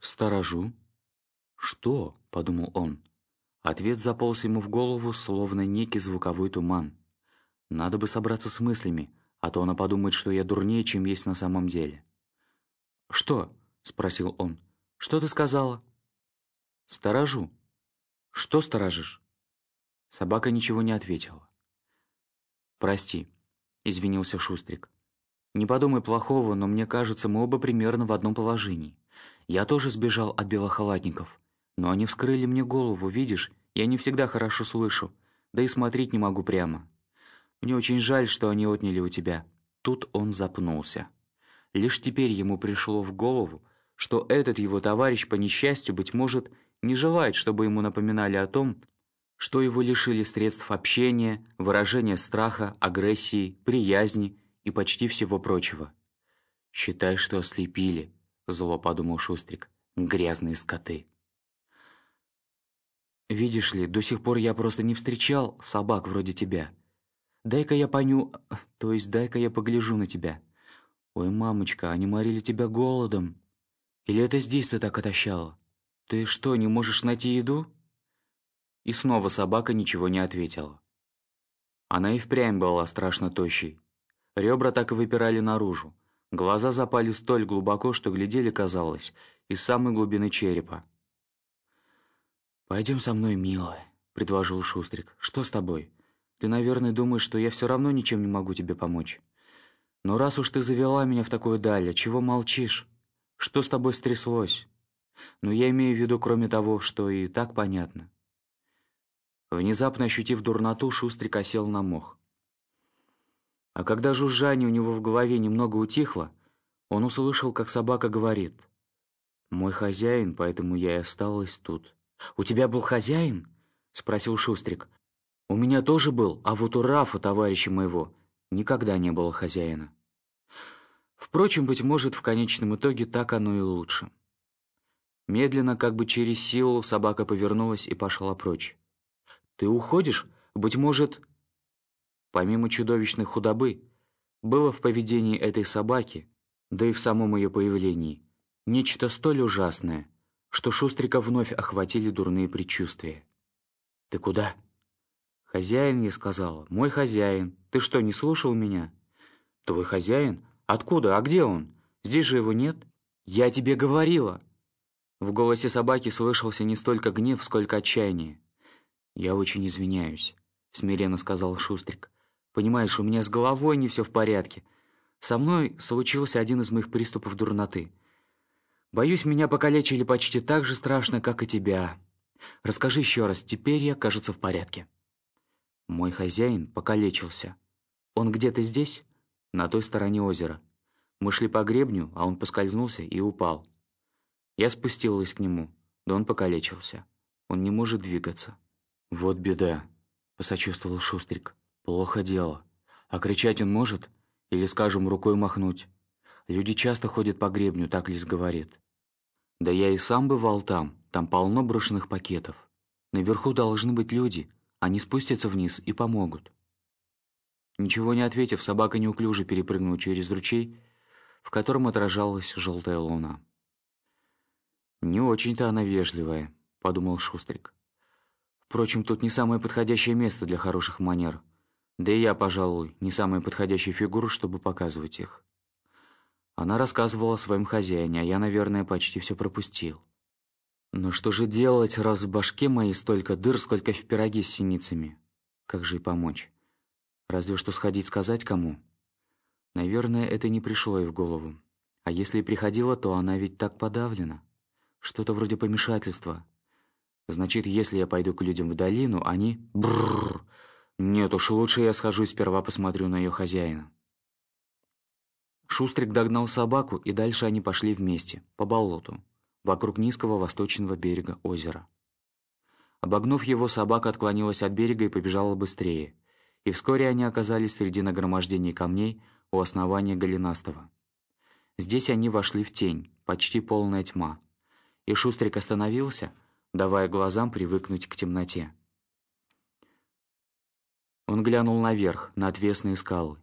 «Сторожу». «Что?» — подумал он. Ответ заполз ему в голову, словно некий звуковой туман. «Надо бы собраться с мыслями, а то она подумает, что я дурнее, чем есть на самом деле». «Что?» — спросил он. «Что ты сказала?» «Сторожу». «Что сторожишь?» Собака ничего не ответила. «Прости», — извинился Шустрик. «Не подумай плохого, но мне кажется, мы оба примерно в одном положении. Я тоже сбежал от белохалатников, но они вскрыли мне голову, видишь, я не всегда хорошо слышу, да и смотреть не могу прямо. Мне очень жаль, что они отняли у тебя». Тут он запнулся. Лишь теперь ему пришло в голову, что этот его товарищ по несчастью, быть может, не желает, чтобы ему напоминали о том, что его лишили средств общения, выражения страха, агрессии, приязни и почти всего прочего. «Считай, что ослепили», — зло подумал Шустрик, — «грязные скоты». «Видишь ли, до сих пор я просто не встречал собак вроде тебя. Дай-ка я поню... то есть дай-ка я погляжу на тебя. Ой, мамочка, они морили тебя голодом. Или это здесь ты так отощала? Ты что, не можешь найти еду?» И снова собака ничего не ответила. Она и впрямь была страшно тощей. Ребра так и выпирали наружу. Глаза запали столь глубоко, что глядели, казалось, из самой глубины черепа. «Пойдем со мной, милая», — предложил Шустрик. «Что с тобой? Ты, наверное, думаешь, что я все равно ничем не могу тебе помочь. Но раз уж ты завела меня в такую даль, чего молчишь? Что с тобой стряслось? Ну, я имею в виду, кроме того, что и так понятно. Внезапно ощутив дурноту, Шустрик осел на мох. А когда жужжание у него в голове немного утихло, он услышал, как собака говорит. «Мой хозяин, поэтому я и осталась тут». «У тебя был хозяин?» — спросил Шустрик. «У меня тоже был, а вот у Рафа, товарища моего, никогда не было хозяина». Впрочем, быть может, в конечном итоге так оно и лучше. Медленно, как бы через силу, собака повернулась и пошла прочь. «Ты уходишь? Быть может...» Помимо чудовищной худобы, было в поведении этой собаки, да и в самом ее появлении, нечто столь ужасное, что Шустрика вновь охватили дурные предчувствия. «Ты куда?» «Хозяин, я сказала. Мой хозяин. Ты что, не слушал меня?» «Твой хозяин? Откуда? А где он? Здесь же его нет?» «Я тебе говорила!» В голосе собаки слышался не столько гнев, сколько отчаяние. «Я очень извиняюсь», — смиренно сказал Шустрик. «Понимаешь, у меня с головой не все в порядке. Со мной случился один из моих приступов дурноты. Боюсь, меня покалечили почти так же страшно, как и тебя. Расскажи еще раз, теперь я, кажется, в порядке». Мой хозяин покалечился. Он где-то здесь, на той стороне озера. Мы шли по гребню, а он поскользнулся и упал. Я спустилась к нему, да он покалечился. Он не может двигаться. «Вот беда», — посочувствовал Шустрик. «Плохо дело. А кричать он может? Или, скажем, рукой махнуть? Люди часто ходят по гребню, так Лис говорит. Да я и сам бывал там, там полно брошенных пакетов. Наверху должны быть люди, они спустятся вниз и помогут». Ничего не ответив, собака неуклюже перепрыгнула через ручей, в котором отражалась желтая луна. «Не очень-то она вежливая», — подумал Шустрик. Впрочем, тут не самое подходящее место для хороших манер. Да и я, пожалуй, не самая подходящая фигура, чтобы показывать их. Она рассказывала о своем хозяине, а я, наверное, почти все пропустил. Но что же делать, раз в башке моей столько дыр, сколько в пироге с синицами? Как же и помочь? Разве что сходить сказать кому? Наверное, это не пришло ей в голову. А если и приходило, то она ведь так подавлена. Что-то вроде помешательства. Значит, если я пойду к людям в долину, они... Бррр. Нет уж, лучше я схожу и сперва посмотрю на ее хозяина. Шустрик догнал собаку, и дальше они пошли вместе, по болоту, вокруг низкого восточного берега озера. Обогнув его, собака отклонилась от берега и побежала быстрее, и вскоре они оказались среди нагромождений камней у основания голенастого. Здесь они вошли в тень, почти полная тьма, и Шустрик остановился — давая глазам привыкнуть к темноте. Он глянул наверх, на отвесные скалы.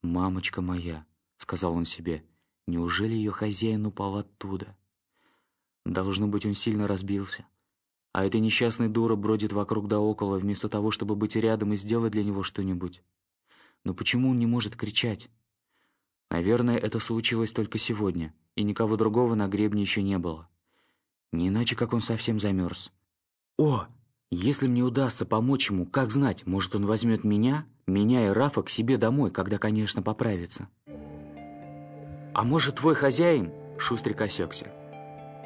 «Мамочка моя», — сказал он себе, — «неужели ее хозяин упал оттуда?» Должно быть, он сильно разбился. А эта несчастная дура бродит вокруг да около, вместо того, чтобы быть рядом и сделать для него что-нибудь. Но почему он не может кричать? Наверное, это случилось только сегодня, и никого другого на гребне еще не было. Не иначе, как он совсем замерз. О, если мне удастся помочь ему, как знать, может, он возьмет меня, меня и Рафа к себе домой, когда, конечно, поправится. А может, твой хозяин? Шустрик осекся.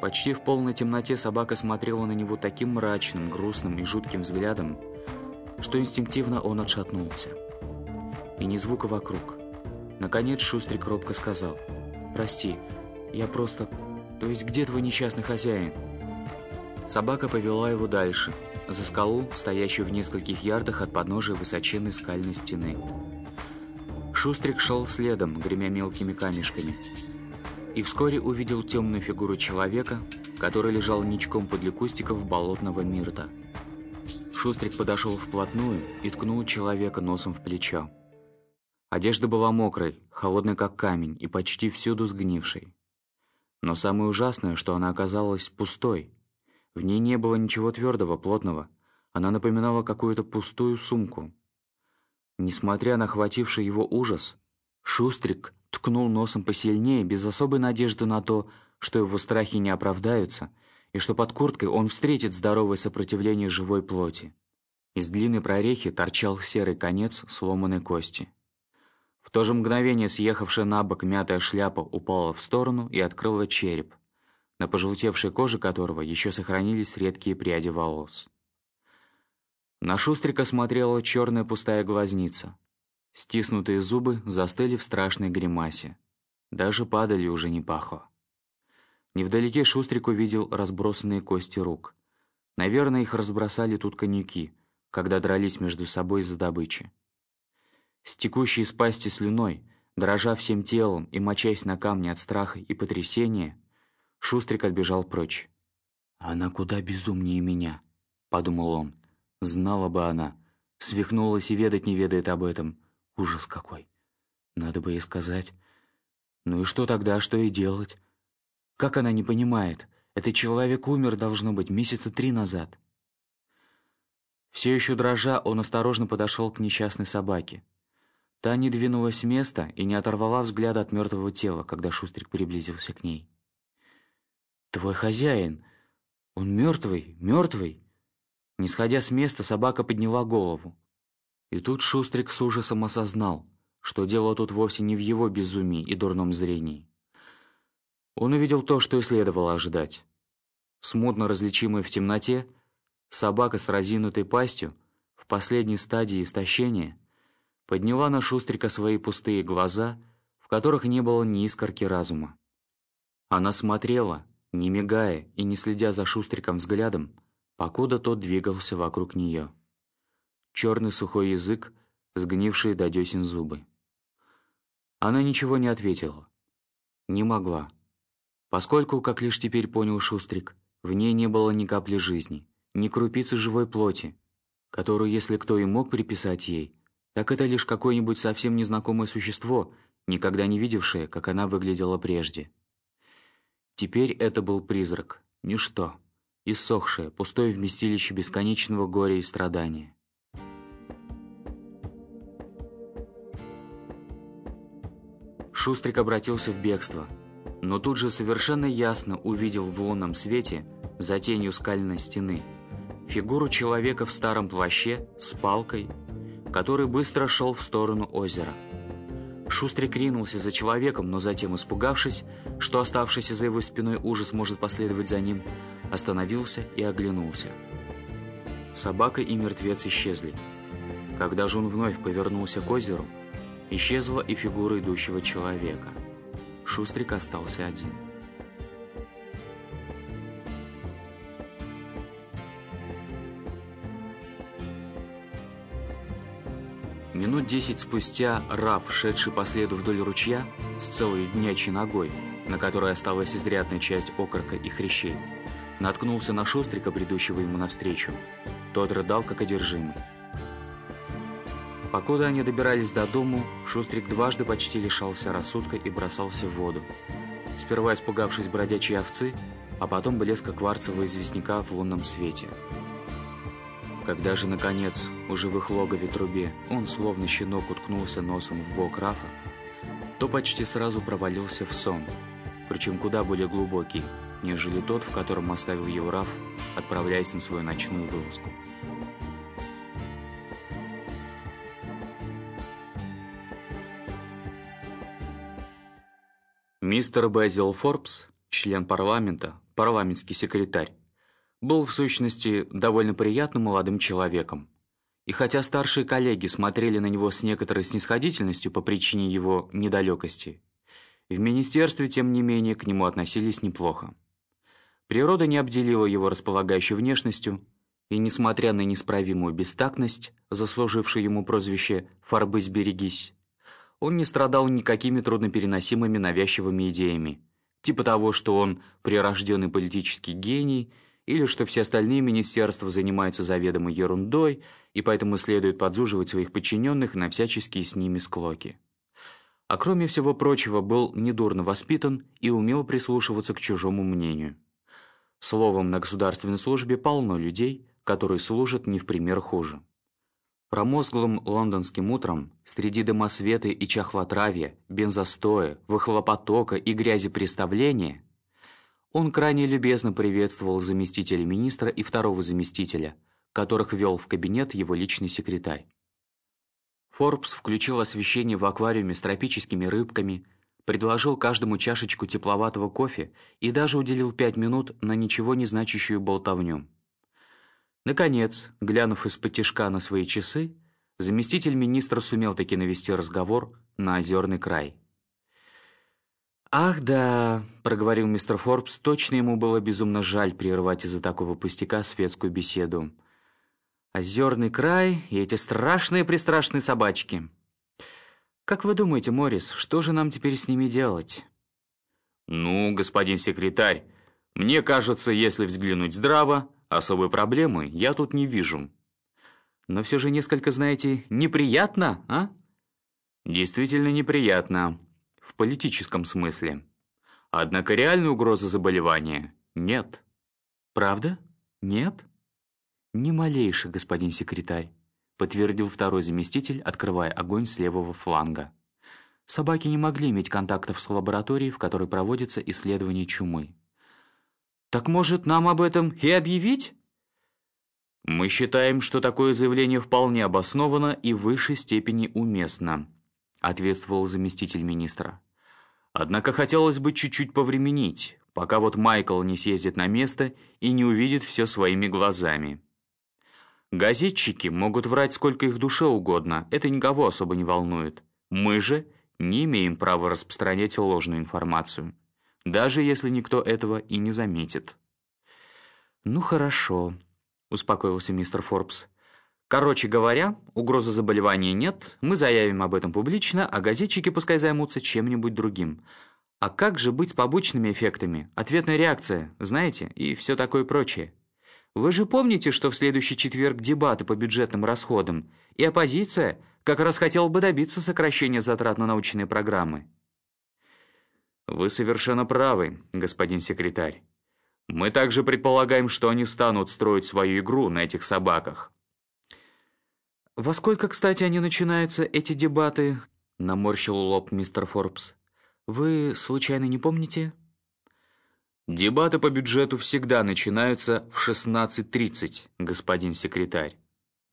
Почти в полной темноте собака смотрела на него таким мрачным, грустным и жутким взглядом, что инстинктивно он отшатнулся. И ни звука вокруг. Наконец Шустрик робко сказал, «Прости, я просто... То есть где твой несчастный хозяин?» Собака повела его дальше, за скалу, стоящую в нескольких ярдах от подножия высоченной скальной стены. Шустрик шел следом, гремя мелкими камешками, и вскоре увидел темную фигуру человека, который лежал ничком подле кустиков болотного мирта. Шустрик подошел вплотную и ткнул человека носом в плечо. Одежда была мокрой, холодной как камень и почти всюду сгнившей. Но самое ужасное, что она оказалась пустой. В ней не было ничего твердого, плотного. Она напоминала какую-то пустую сумку. Несмотря на охвативший его ужас, Шустрик ткнул носом посильнее, без особой надежды на то, что его страхи не оправдаются, и что под курткой он встретит здоровое сопротивление живой плоти. Из длинной прорехи торчал серый конец сломанной кости. В то же мгновение съехавшая на бок мятая шляпа упала в сторону и открыла череп, на пожелтевшей коже которого еще сохранились редкие пряди волос. На Шустрика смотрела черная пустая глазница. Стиснутые зубы застыли в страшной гримасе. Даже падали уже не пахло. Невдалеке Шустрик увидел разбросанные кости рук. Наверное, их разбросали тут конюки, когда дрались между собой за добычи. С текущей из пасти слюной, дрожа всем телом и мочаясь на камне от страха и потрясения, Шустрик отбежал прочь. «Она куда безумнее меня», — подумал он. «Знала бы она. Свихнулась и ведать не ведает об этом. Ужас какой. Надо бы ей сказать. Ну и что тогда, что ей делать? Как она не понимает? Этот человек умер, должно быть, месяца три назад. Все еще дрожа, он осторожно подошел к несчастной собаке. Та не двинулась с места и не оторвала взгляда от мертвого тела, когда Шустрик приблизился к ней. «Твой хозяин! Он мертвый, мертвый!» Не сходя с места, собака подняла голову. И тут Шустрик с ужасом осознал, что дело тут вовсе не в его безумии и дурном зрении. Он увидел то, что и следовало ожидать. Смутно различимая в темноте, собака с разинутой пастью в последней стадии истощения подняла на Шустрика свои пустые глаза, в которых не было ни искорки разума. Она смотрела, не мигая и не следя за Шустриком взглядом, покуда тот двигался вокруг нее черный сухой язык, сгнившие до десен зубы. Она ничего не ответила. Не могла. Поскольку, как лишь теперь понял Шустрик, в ней не было ни капли жизни, ни крупицы живой плоти, которую, если кто и мог приписать ей, так это лишь какое-нибудь совсем незнакомое существо, никогда не видевшее, как она выглядела прежде. Теперь это был призрак, ничто, иссохшее, пустое вместилище бесконечного горя и страдания. Шустрик обратился в бегство, но тут же совершенно ясно увидел в лунном свете, за тенью скальной стены, фигуру человека в старом плаще с палкой, который быстро шел в сторону озера. Шустрик ринулся за человеком, но затем, испугавшись, что оставшийся за его спиной ужас может последовать за ним, остановился и оглянулся. Собака и мертвец исчезли. Когда же он вновь повернулся к озеру, Исчезла и фигура идущего человека. Шустрик остался один. Минут десять спустя Раф, шедший по следу вдоль ручья, с целой днячей ногой, на которой осталась изрядная часть окорка и хрящей, наткнулся на Шустрика, бредущего ему навстречу. Тот рыдал, как одержимый. Покуда они добирались до дому, Шустрик дважды почти лишался рассудка и бросался в воду. Сперва испугавшись бродячей овцы, а потом блеска кварцевого известняка в лунном свете. Когда же, наконец, уже в их логове трубе он, словно щенок, уткнулся носом в бок Рафа, то почти сразу провалился в сон, причем куда более глубокий, нежели тот, в котором оставил его Раф, отправляясь на свою ночную вылазку. Мистер Безил Форбс, член парламента, парламентский секретарь, был в сущности довольно приятным молодым человеком. И хотя старшие коллеги смотрели на него с некоторой снисходительностью по причине его недалекости, в министерстве, тем не менее, к нему относились неплохо. Природа не обделила его располагающей внешностью, и, несмотря на неисправимую бестактность, заслужившую ему прозвище «Фарбысь, берегись», он не страдал никакими труднопереносимыми навязчивыми идеями, типа того, что он прирожденный политический гений – или что все остальные министерства занимаются заведомо ерундой и поэтому следует подзуживать своих подчиненных на всяческие с ними склоки. А кроме всего прочего, был недурно воспитан и умел прислушиваться к чужому мнению. Словом, на государственной службе полно людей, которые служат не в пример хуже. Промозглым лондонским утром, среди дымосвета и чахлотравья, бензостоя, выхлопотока и грязи представления, он крайне любезно приветствовал заместителя министра и второго заместителя, которых вел в кабинет его личный секретарь. Форбс включил освещение в аквариуме с тропическими рыбками, предложил каждому чашечку тепловатого кофе и даже уделил пять минут на ничего не значащую болтовню. Наконец, глянув из-под тишка на свои часы, заместитель министра сумел таки навести разговор на озерный край. «Ах, да», — проговорил мистер Форбс, точно ему было безумно жаль прерывать из-за такого пустяка светскую беседу. «Озерный край и эти страшные-престрашные собачки. Как вы думаете, Моррис, что же нам теперь с ними делать?» «Ну, господин секретарь, мне кажется, если взглянуть здраво, особой проблемы я тут не вижу». «Но все же несколько, знаете, неприятно, а?» «Действительно неприятно», в политическом смысле. Однако реальной угрозы заболевания нет. Правда? Нет? Ни малейший, господин секретарь, подтвердил второй заместитель, открывая огонь с левого фланга. Собаки не могли иметь контактов с лабораторией, в которой проводится исследование чумы. «Так, может, нам об этом и объявить?» «Мы считаем, что такое заявление вполне обосновано и в высшей степени уместно», ответствовал заместитель министра. Однако хотелось бы чуть-чуть повременить, пока вот Майкл не съездит на место и не увидит все своими глазами. Газетчики могут врать сколько их душе угодно, это никого особо не волнует. Мы же не имеем права распространять ложную информацию, даже если никто этого и не заметит. «Ну хорошо», — успокоился мистер Форбс. Короче говоря, угрозы заболевания нет, мы заявим об этом публично, а газетчики пускай займутся чем-нибудь другим. А как же быть с побочными эффектами? Ответная реакция, знаете, и все такое прочее. Вы же помните, что в следующий четверг дебаты по бюджетным расходам, и оппозиция как раз хотела бы добиться сокращения затрат на научные программы? Вы совершенно правы, господин секретарь. Мы также предполагаем, что они станут строить свою игру на этих собаках. «Во сколько, кстати, они начинаются, эти дебаты?» — наморщил лоб мистер Форбс. «Вы, случайно, не помните?» «Дебаты по бюджету всегда начинаются в 16.30, господин секретарь».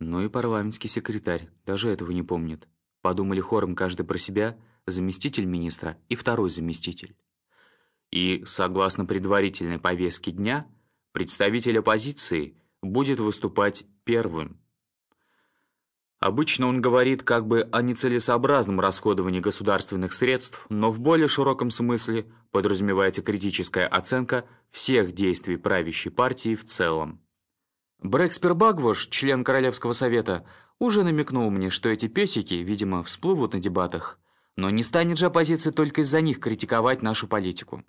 «Ну и парламентский секретарь, даже этого не помнит». Подумали хором каждый про себя, заместитель министра и второй заместитель. И, согласно предварительной повестке дня, представитель оппозиции будет выступать первым. Обычно он говорит как бы о нецелесообразном расходовании государственных средств, но в более широком смысле подразумевается критическая оценка всех действий правящей партии в целом. Брэкспер Багвош, член Королевского совета, уже намекнул мне, что эти песики, видимо, всплывут на дебатах. Но не станет же оппозиция только из-за них критиковать нашу политику.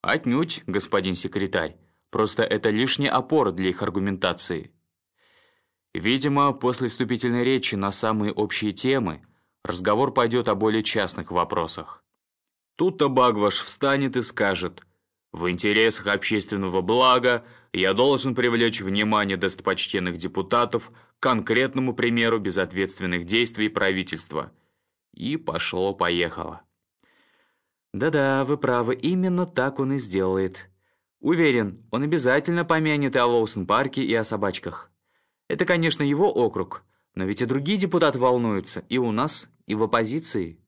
Отнюдь, господин секретарь. Просто это лишняя опора для их аргументации. Видимо, после вступительной речи на самые общие темы разговор пойдет о более частных вопросах. Тут-то Багваш встанет и скажет, В интересах общественного блага я должен привлечь внимание достопочтенных депутатов к конкретному примеру безответственных действий правительства. И пошло-поехало. Да-да, вы правы, именно так он и сделает. Уверен, он обязательно помянет и о Лоусон-парке, и о собачках. Это, конечно, его округ, но ведь и другие депутаты волнуются, и у нас, и в оппозиции.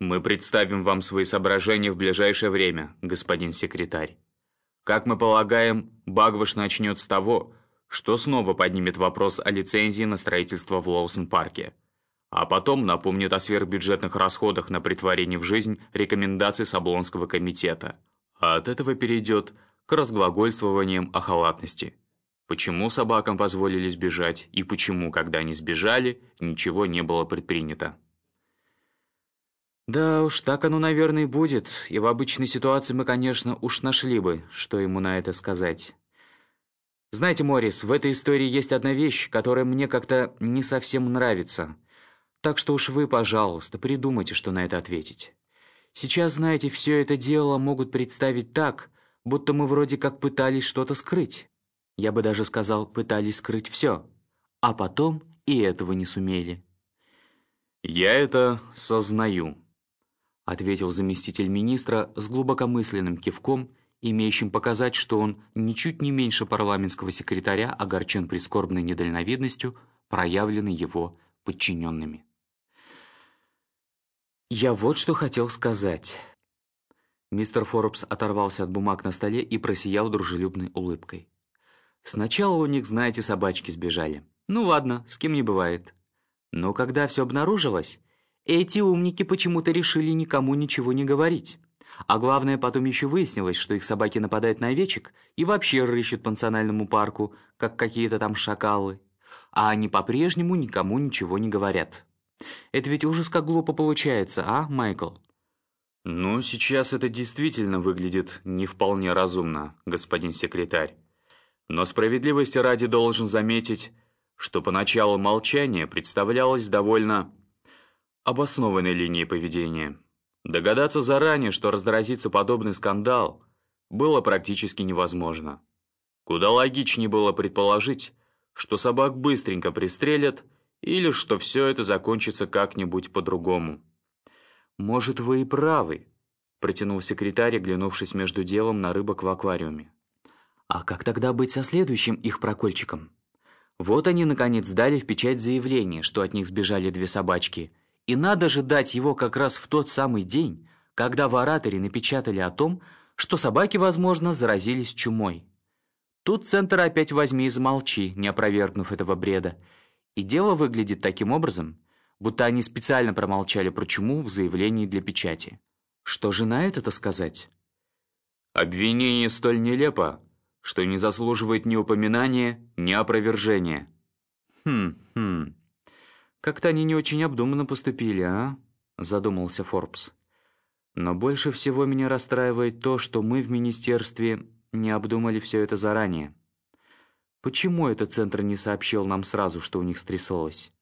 Мы представим вам свои соображения в ближайшее время, господин секретарь. Как мы полагаем, Багваш начнет с того, что снова поднимет вопрос о лицензии на строительство в Лоусон-парке, а потом напомнит о сверхбюджетных расходах на притворение в жизнь рекомендаций Саблонского комитета, а от этого перейдет к разглагольствованиям о халатности. Почему собакам позволили сбежать и почему, когда они сбежали, ничего не было предпринято. Да уж, так оно, наверное, и будет. И в обычной ситуации мы, конечно, уж нашли бы, что ему на это сказать. Знаете, Моррис, в этой истории есть одна вещь, которая мне как-то не совсем нравится. Так что уж вы, пожалуйста, придумайте, что на это ответить. Сейчас, знаете, все это дело могут представить так, будто мы вроде как пытались что-то скрыть. Я бы даже сказал, пытались скрыть все. А потом и этого не сумели. «Я это сознаю», ответил заместитель министра с глубокомысленным кивком, имеющим показать, что он ничуть не меньше парламентского секретаря огорчен прискорбной недальновидностью, проявленной его подчиненными. «Я вот что хотел сказать». Мистер Форбс оторвался от бумаг на столе и просиял дружелюбной улыбкой. «Сначала у них, знаете, собачки сбежали. Ну ладно, с кем не бывает. Но когда все обнаружилось, эти умники почему-то решили никому ничего не говорить. А главное, потом еще выяснилось, что их собаки нападают на овечек и вообще рыщут по национальному парку, как какие-то там шакалы. А они по-прежнему никому ничего не говорят. Это ведь ужас как глупо получается, а, Майкл? «Ну, сейчас это действительно выглядит не вполне разумно, господин секретарь. Но справедливости ради должен заметить, что поначалу молчание представлялось довольно обоснованной линии поведения. Догадаться заранее, что разразится подобный скандал, было практически невозможно. Куда логичнее было предположить, что собак быстренько пристрелят или что все это закончится как-нибудь по-другому. «Может, вы и правы», — протянул секретарь, глянувшись между делом на рыбок в аквариуме. «А как тогда быть со следующим их прокольчиком? Вот они, наконец, дали в печать заявление, что от них сбежали две собачки — и надо же дать его как раз в тот самый день, когда в ораторе напечатали о том, что собаки, возможно, заразились чумой. Тут центр опять возьми и замолчи, не опровергнув этого бреда. И дело выглядит таким образом, будто они специально промолчали про чуму в заявлении для печати. Что же на это-то сказать? Обвинение столь нелепо, что не заслуживает ни упоминания, ни опровержения. Хм, хм. «Как-то они не очень обдуманно поступили, а?» – задумался Форбс. «Но больше всего меня расстраивает то, что мы в министерстве не обдумали все это заранее. Почему этот центр не сообщил нам сразу, что у них стряслось?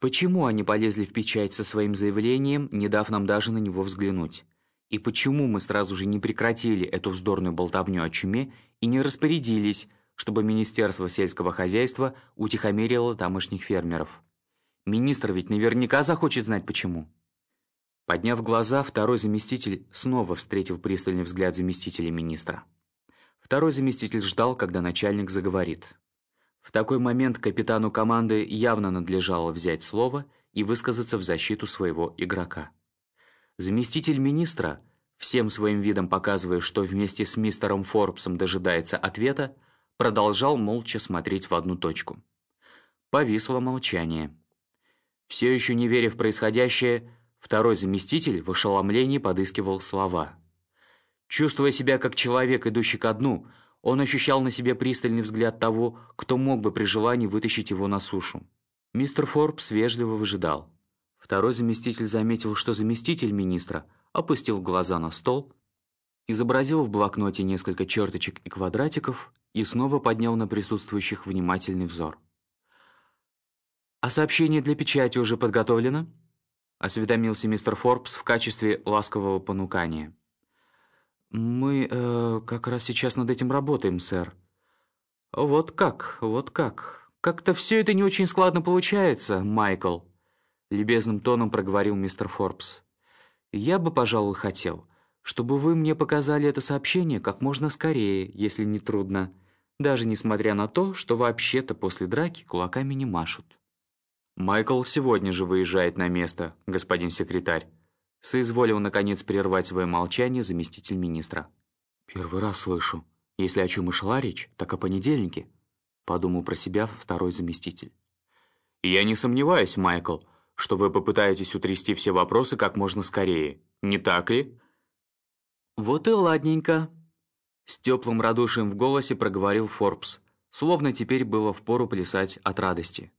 Почему они полезли в печать со своим заявлением, не дав нам даже на него взглянуть? И почему мы сразу же не прекратили эту вздорную болтовню о чуме и не распорядились, чтобы Министерство сельского хозяйства утихомирило тамошних фермеров?» Министр ведь наверняка захочет знать, почему». Подняв глаза, второй заместитель снова встретил пристальный взгляд заместителя министра. Второй заместитель ждал, когда начальник заговорит. В такой момент капитану команды явно надлежало взять слово и высказаться в защиту своего игрока. Заместитель министра, всем своим видом показывая, что вместе с мистером Форбсом дожидается ответа, продолжал молча смотреть в одну точку. Повисло молчание. Все еще не веря в происходящее, второй заместитель в ошеломлении подыскивал слова. Чувствуя себя как человек, идущий ко дну, он ощущал на себе пристальный взгляд того, кто мог бы при желании вытащить его на сушу. Мистер Форбс вежливо выжидал. Второй заместитель заметил, что заместитель министра опустил глаза на стол, изобразил в блокноте несколько черточек и квадратиков и снова поднял на присутствующих внимательный взор. «А сообщение для печати уже подготовлено?» — осведомился мистер Форбс в качестве ласкового понукания. Мы э, как раз сейчас над этим работаем, сэр. Вот как, вот как. Как-то все это не очень складно получается, Майкл. Любезным тоном проговорил мистер Форбс. Я бы, пожалуй, хотел, чтобы вы мне показали это сообщение как можно скорее, если не трудно, даже несмотря на то, что вообще-то после драки кулаками не машут. Майкл сегодня же выезжает на место, господин секретарь. Соизволил, наконец, прервать свое молчание заместитель министра. «Первый раз слышу. Если о чем и шла речь, так о понедельнике», — подумал про себя второй заместитель. «Я не сомневаюсь, Майкл, что вы попытаетесь утрясти все вопросы как можно скорее. Не так ли?» «Вот и ладненько», — с теплым радушием в голосе проговорил Форбс, словно теперь было впору плясать от радости.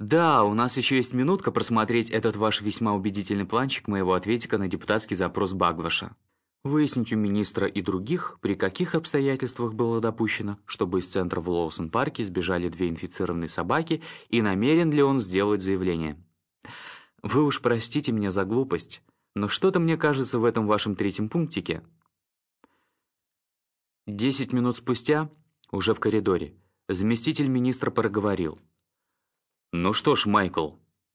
«Да, у нас еще есть минутка просмотреть этот ваш весьма убедительный планчик моего ответика на депутатский запрос Багваша. Выяснить у министра и других, при каких обстоятельствах было допущено, чтобы из центра в Лоусон-парке сбежали две инфицированные собаки, и намерен ли он сделать заявление. Вы уж простите меня за глупость, но что-то мне кажется в этом вашем третьем пунктике. Десять минут спустя, уже в коридоре, заместитель министра проговорил – «Ну что ж, Майкл,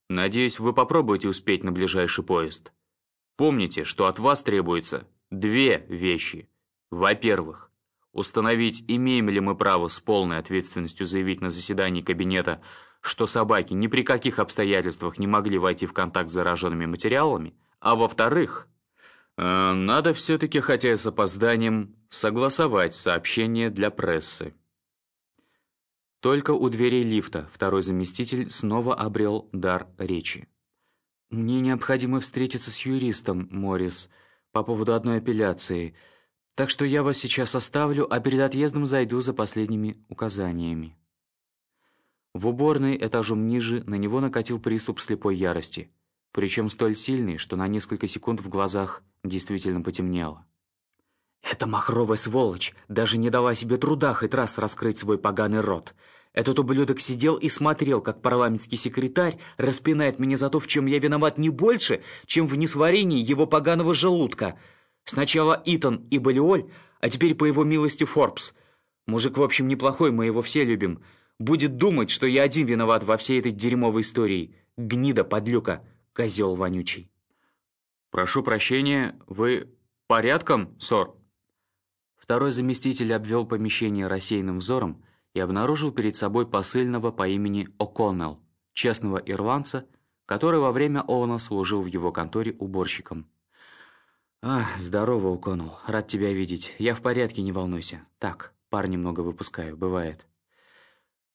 надеюсь, вы попробуете успеть на ближайший поезд. Помните, что от вас требуется две вещи. Во-первых, установить, имеем ли мы право с полной ответственностью заявить на заседании кабинета, что собаки ни при каких обстоятельствах не могли войти в контакт с зараженными материалами, а во-вторых, э, надо все-таки, хотя и с опозданием, согласовать сообщение для прессы. Только у дверей лифта второй заместитель снова обрел дар речи. «Мне необходимо встретиться с юристом, Моррис, по поводу одной апелляции, так что я вас сейчас оставлю, а перед отъездом зайду за последними указаниями». В уборной этажом ниже на него накатил приступ слепой ярости, причем столь сильный, что на несколько секунд в глазах действительно потемнело. Эта махровая сволочь даже не дала себе труда хоть раз раскрыть свой поганый рот. Этот ублюдок сидел и смотрел, как парламентский секретарь распинает меня за то, в чем я виноват не больше, чем в несварении его поганого желудка. Сначала Итан и Балиоль, а теперь по его милости Форбс. Мужик, в общем, неплохой, мы его все любим. Будет думать, что я один виноват во всей этой дерьмовой истории. Гнида, подлюка, козел вонючий. «Прошу прощения, вы порядком, сор?» Второй заместитель обвел помещение рассеянным взором и обнаружил перед собой посыльного по имени О'Коннелл, честного ирландца, который во время Оуна служил в его конторе уборщиком. «А, здорово, О'Коннелл, рад тебя видеть. Я в порядке, не волнуйся. Так, пар немного выпускаю, бывает».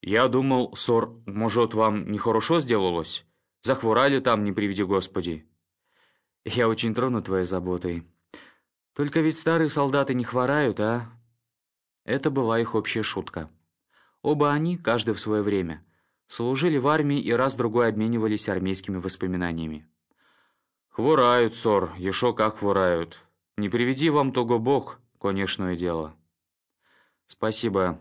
«Я думал, сор, может, вам нехорошо сделалось? Захворали там, не приведи Господи». «Я очень тронут твоей заботой», только ведь старые солдаты не хворают, а? Это была их общая шутка. Оба они, каждый в свое время, служили в армии и раз-другой обменивались армейскими воспоминаниями. «Хворают, сор, еще как хворают. Не приведи вам того Бог, конечное дело». «Спасибо.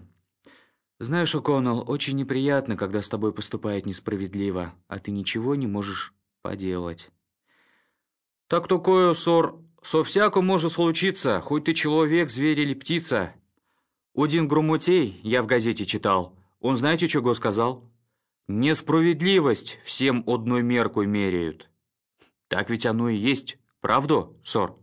Знаешь, О'Коннелл, очень неприятно, когда с тобой поступает несправедливо, а ты ничего не можешь поделать». «Так такое, сор, со всяко может случиться, хоть ты человек, зверь или птица. Один Грумутей, я в газете читал, он знаете, чего сказал? Несправедливость всем одной меркой меряют. Так ведь оно и есть, правда, сор?